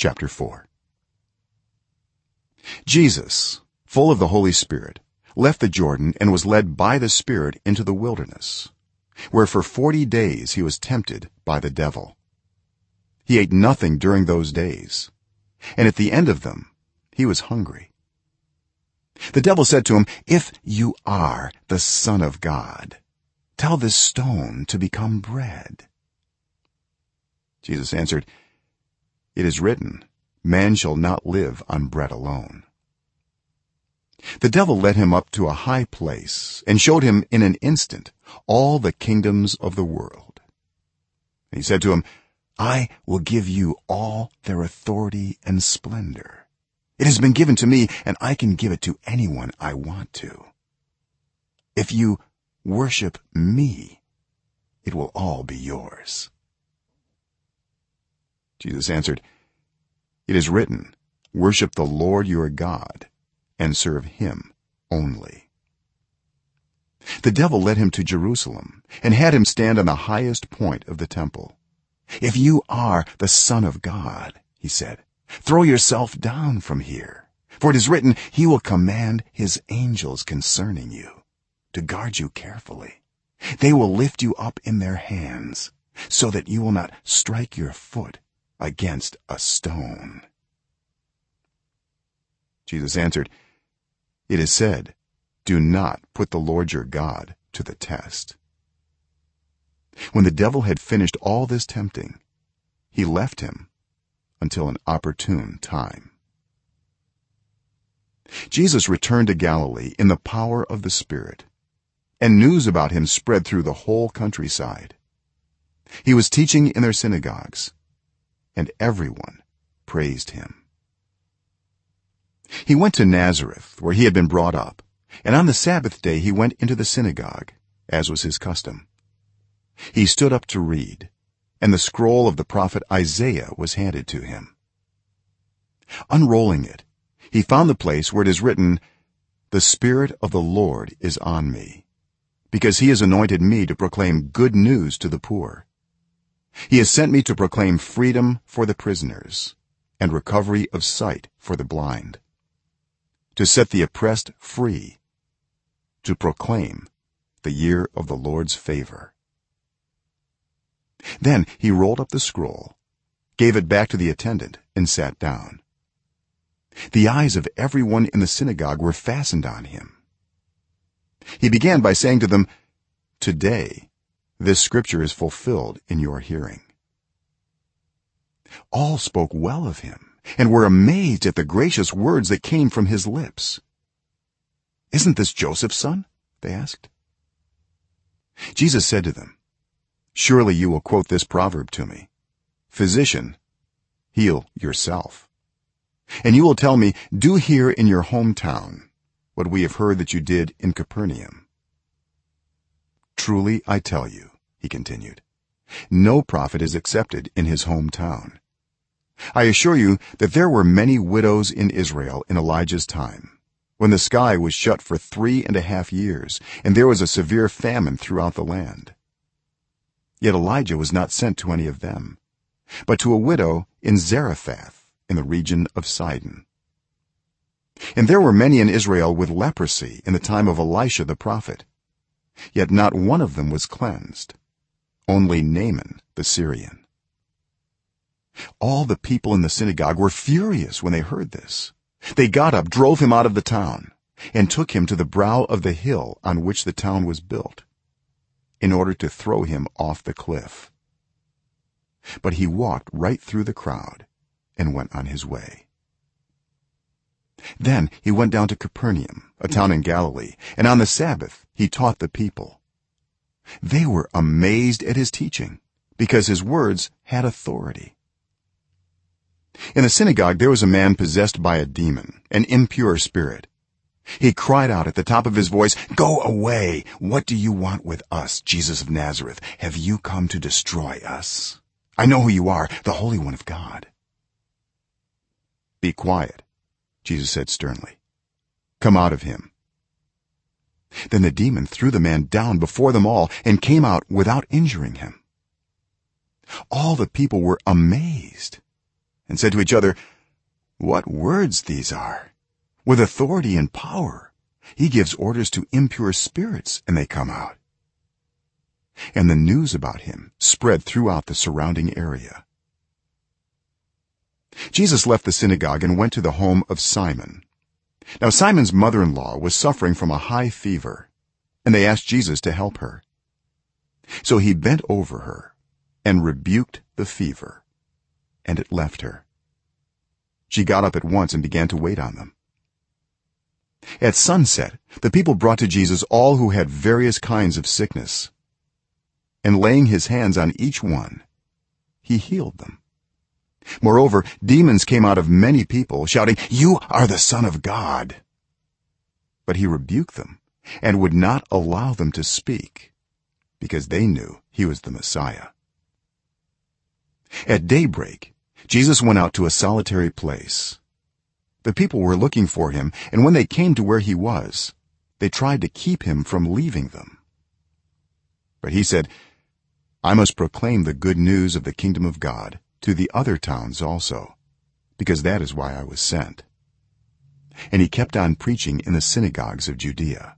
chapter 4 jesus full of the holy spirit left the jordan and was led by the spirit into the wilderness where for 40 days he was tempted by the devil. He ate nothing during those days and at the end of them he was hungry. The devil said to him if you are the son of god tell this stone to become bread. Jesus answered it is written man shall not live on bread alone. The devil led him up to a high place and showed him in an instant all the kingdoms of the world. And he said to him i will give you all their authority and splendor. It has been given to me and i can give it to anyone i want to. If you worship me it will all be yours jesus answered it is written worship the lord your god and serve him only. The devil led him to jerusalem and had him stand on the highest point of the temple. If you are the son of god he said throw yourself down from here for it is written he will command his angels concerning you to guard you carefully. They will lift you up in their hands so that you will not strike your foot against a stone. Jesus answered it is said do not put the lord your god to the test. When the devil had finished all this tempting he left him until an opportune time. Jesus returned to galilee in the power of the spirit and news about him spread through the whole countryside. He was teaching in their synagogues and everyone praised him. He went to nazareth where he had been brought up and on the sabbath day he went into the synagogue as was his custom. He stood up to read and the scroll of the prophet isaiah was handed to him. Unrolling it he found the place where it is written the spirit of the lord is on me because he has anointed me to proclaim good news to the poor he has sent me to proclaim freedom for the prisoners and recovery of sight for the blind to set the oppressed free to proclaim the year of the lord's favor. Then he rolled up the scroll gave it back to the attendant and sat down. The eyes of everyone in the synagogue were fastened on him. He began by saying to them today this scripture is fulfilled in your hearing. All spoke well of him and were amazed at the gracious words that came from his lips. Isn't this joseph's son? they asked. Jesus said to them surely you will quote this proverb to me physician heal yourself and you will tell me do here in your hometown what we have heard that you did in capernaum truly i tell you he continued. No prophet is accepted in his hometown. I assure you that there were many widows in israel in elijah's time when the sky was shut for three and a half years and there was a severe famine throughout the land. Yet elijah was not sent to any of them but to a widow in zarephath in the region of sidon. And there were many in israel with leprosy in the time of elisha the prophet yet not one of them was cleansed only naaman the syrian. All the people in the synagogue were furious when they heard this. They got up drove him out of the town and took him to the brow of the hill on which the town was built in order to throw him off the cliff. But he walked right through the crowd and went on his way. Then he went down to capernaum a town in galilee and on the sabbath he taught the people they were amazed at his teaching because his words had authority. In the synagogue there was a man possessed by a demon an impure spirit. He cried out at the top of his voice go away! What do you want with us jesus of nazareth? Have you come to destroy us? I know who you are the holy one of god. Be quiet jesus said sternly. Come out of him then the demon threw the man down before them all and came out without injuring him. All the people were amazed and said to each other what words these are! With authority and power he gives orders to impure spirits and they come out. And the news about him spread throughout the surrounding area. Jesus left the synagogue and went to the home of simon now simon's mother-in-law was suffering from a high fever and they asked jesus to help her. So he bent over her and rebuked the fever and it left her. She got up at once and began to wait on them. At sunset the people brought to jesus all who had various kinds of sickness and laying his hands on each one he healed them moreover demons came out of many people shouting you are the son of god. But he rebuked them and would not allow them to speak because they knew he was the messiah. At daybreak jesus went out to a solitary place. The people were looking for him and when they came to where he was they tried to keep him from leaving them. But he said i must proclaim the good news of the kingdom of god to the other towns also because that is why i was sent. And he kept on preaching in the synagogues of judea